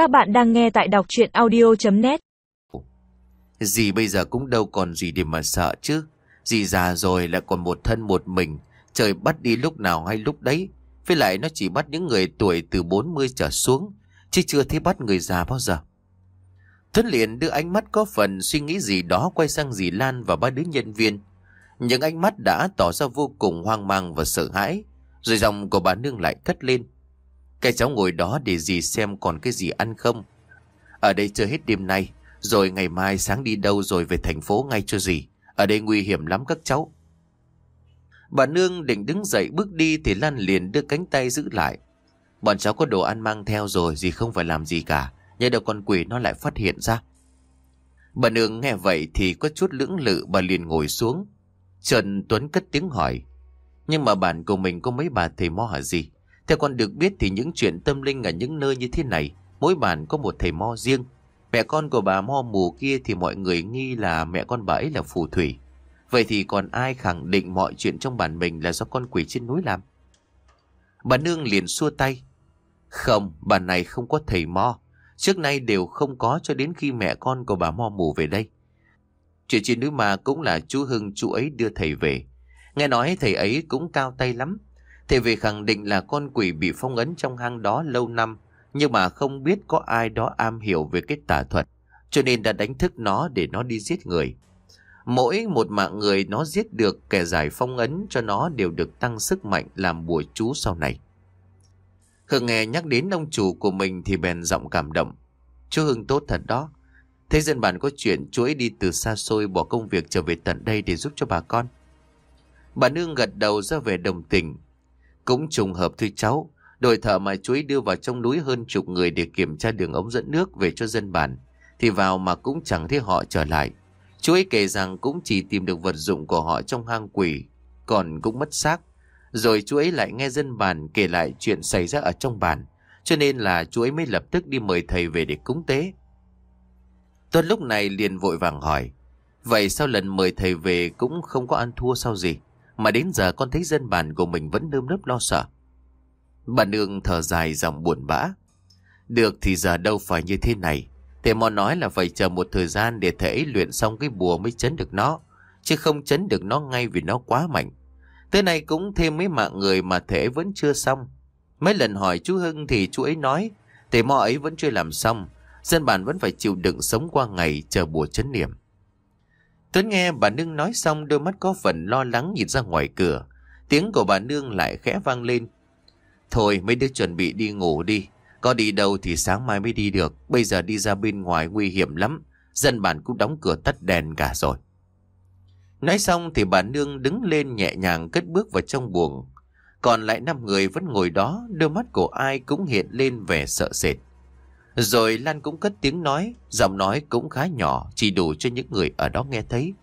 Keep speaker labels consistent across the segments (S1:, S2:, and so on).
S1: Các bạn đang nghe tại đọc chuyện audio.net
S2: Dì bây giờ cũng đâu còn gì để mà sợ chứ. Dì già rồi lại còn một thân một mình. Trời bắt đi lúc nào hay lúc đấy. Với lại nó chỉ bắt những người tuổi từ 40 trở xuống. Chứ chưa thấy bắt người già bao giờ. Tuấn liền đưa ánh mắt có phần suy nghĩ gì đó quay sang dì Lan và ba đứa nhân viên. Những ánh mắt đã tỏ ra vô cùng hoang mang và sợ hãi. Rồi dòng của bà nương lại cất lên. Cái cháu ngồi đó để dì xem còn cái gì ăn không. Ở đây chơi hết đêm nay. Rồi ngày mai sáng đi đâu rồi về thành phố ngay cho dì. Ở đây nguy hiểm lắm các cháu. Bà nương định đứng dậy bước đi thì Lan liền đưa cánh tay giữ lại. Bọn cháu có đồ ăn mang theo rồi, dì không phải làm gì cả. Nhớ đâu con quỷ nó lại phát hiện ra. Bà nương nghe vậy thì có chút lưỡng lự bà liền ngồi xuống. Trần Tuấn cất tiếng hỏi. Nhưng mà bạn của mình có mấy bà thầy mo hả gì? Theo con được biết thì những chuyện tâm linh ở những nơi như thế này, mỗi bản có một thầy mo riêng. Mẹ con của bà mo mù kia thì mọi người nghi là mẹ con bà ấy là phù thủy. Vậy thì còn ai khẳng định mọi chuyện trong bản mình là do con quỷ trên núi làm? Bà nương liền xua tay. Không, bà này không có thầy mo. Trước nay đều không có cho đến khi mẹ con của bà mo mù về đây. Chuyện trên núi mà cũng là chú Hưng chú ấy đưa thầy về. Nghe nói thầy ấy cũng cao tay lắm. Thầy về khẳng định là con quỷ bị phong ấn trong hang đó lâu năm. Nhưng mà không biết có ai đó am hiểu về cái tà thuật. Cho nên đã đánh thức nó để nó đi giết người. Mỗi một mạng người nó giết được, kẻ giải phong ấn cho nó đều được tăng sức mạnh làm bùa chú sau này. Hưng nghe nhắc đến ông chủ của mình thì bèn giọng cảm động. Chú Hưng tốt thật đó. Thế dân bản có chuyện chú ấy đi từ xa xôi bỏ công việc trở về tận đây để giúp cho bà con. Bà Nương gật đầu ra về đồng tình. Cũng trùng hợp thôi cháu. Đội thợ mà chú đưa vào trong núi hơn chục người để kiểm tra đường ống dẫn nước về cho dân bản. Thì vào mà cũng chẳng thấy họ trở lại. Chú ấy kể rằng cũng chỉ tìm được vật dụng của họ trong hang quỷ. Còn cũng mất xác. Rồi chú ấy lại nghe dân bản kể lại chuyện xảy ra ở trong bản. Cho nên là chú ấy mới lập tức đi mời thầy về để cúng tế. Tuấn lúc này liền vội vàng hỏi. Vậy sao lần mời thầy về cũng không có ăn thua sao gì? Mà đến giờ con thấy dân bản của mình vẫn nơm nớp lo sợ. Bà nương thở dài giọng buồn bã. Được thì giờ đâu phải như thế này. Thầy mò nói là phải chờ một thời gian để thể luyện xong cái bùa mới chấn được nó. Chứ không chấn được nó ngay vì nó quá mạnh. Tới nay cũng thêm mấy mạng người mà thể vẫn chưa xong. Mấy lần hỏi chú Hưng thì chú ấy nói, thầy mò ấy vẫn chưa làm xong. Dân bản vẫn phải chịu đựng sống qua ngày chờ bùa chấn niệm. Tuấn nghe bà Nương nói xong đôi mắt có phần lo lắng nhìn ra ngoài cửa. Tiếng của bà Nương lại khẽ vang lên. Thôi mấy đứa chuẩn bị đi ngủ đi. Có đi đâu thì sáng mai mới đi được. Bây giờ đi ra bên ngoài nguy hiểm lắm. Dân bản cũng đóng cửa tắt đèn cả rồi. Nói xong thì bà Nương đứng lên nhẹ nhàng cất bước vào trong buồng. Còn lại năm người vẫn ngồi đó, đôi mắt của ai cũng hiện lên vẻ sợ sệt. Rồi Lan cũng cất tiếng nói, giọng nói cũng khá nhỏ, chỉ đủ cho những người ở đó nghe thấy.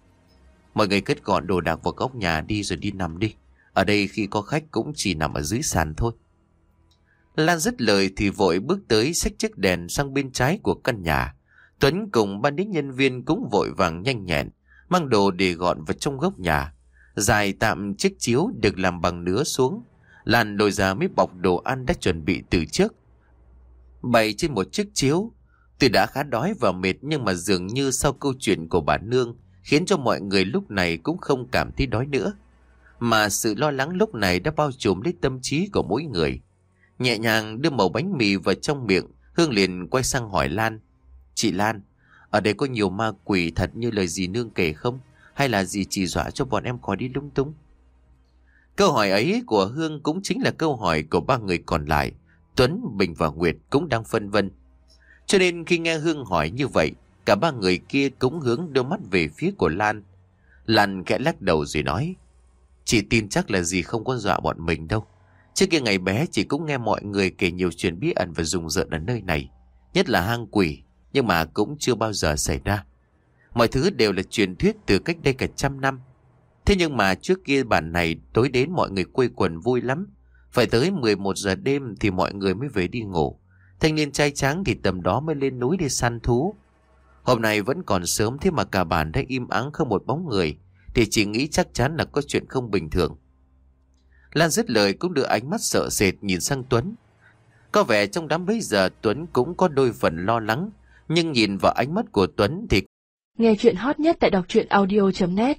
S2: Mọi người cất gọn đồ đạc vào góc nhà đi rồi đi nằm đi. Ở đây khi có khách cũng chỉ nằm ở dưới sàn thôi. Lan dứt lời thì vội bước tới xách chiếc đèn sang bên trái của căn nhà. Tuấn cùng ban đến nhân viên cũng vội vàng nhanh nhẹn, mang đồ để gọn vào trong góc nhà. Dài tạm chiếc chiếu được làm bằng nứa xuống. Lan lôi ra mấy bọc đồ ăn đã chuẩn bị từ trước bày trên một chiếc chiếu. Tuy đã khá đói và mệt nhưng mà dường như sau câu chuyện của bà Nương khiến cho mọi người lúc này cũng không cảm thấy đói nữa. Mà sự lo lắng lúc này đã bao trùm lấy tâm trí của mỗi người. Nhẹ nhàng đưa mẩu bánh mì vào trong miệng, Hương liền quay sang hỏi Lan. Chị Lan, ở đây có nhiều ma quỷ thật như lời dì Nương kể không? Hay là dì chỉ dọa cho bọn em khỏi đi lung tung? Câu hỏi ấy của Hương cũng chính là câu hỏi của ba người còn lại. Tuấn, Bình và Nguyệt cũng đang phân vân. Cho nên khi nghe Hương hỏi như vậy, cả ba người kia cũng hướng đôi mắt về phía của Lan. Lan khẽ lắc đầu rồi nói, Chị tin chắc là gì không có dọa bọn mình đâu. Trước kia ngày bé chị cũng nghe mọi người kể nhiều chuyện bí ẩn và rùng rợn ở nơi này. Nhất là hang quỷ, nhưng mà cũng chưa bao giờ xảy ra. Mọi thứ đều là truyền thuyết từ cách đây cả trăm năm. Thế nhưng mà trước kia bản này tối đến mọi người quây quần vui lắm. Phải tới 11 giờ đêm thì mọi người mới về đi ngủ. Thanh niên trai trắng thì tầm đó mới lên núi đi săn thú. Hôm nay vẫn còn sớm thế mà cả bản đã im ắng không một bóng người. Thì chỉ nghĩ chắc chắn là có chuyện không bình thường. Lan dứt lời cũng đưa ánh mắt sợ sệt nhìn sang Tuấn. Có vẻ trong đám bấy giờ Tuấn cũng có đôi phần lo lắng, nhưng nhìn vào ánh mắt của Tuấn thì
S3: Nghe chuyện hot nhất tại đọc truyện audio.net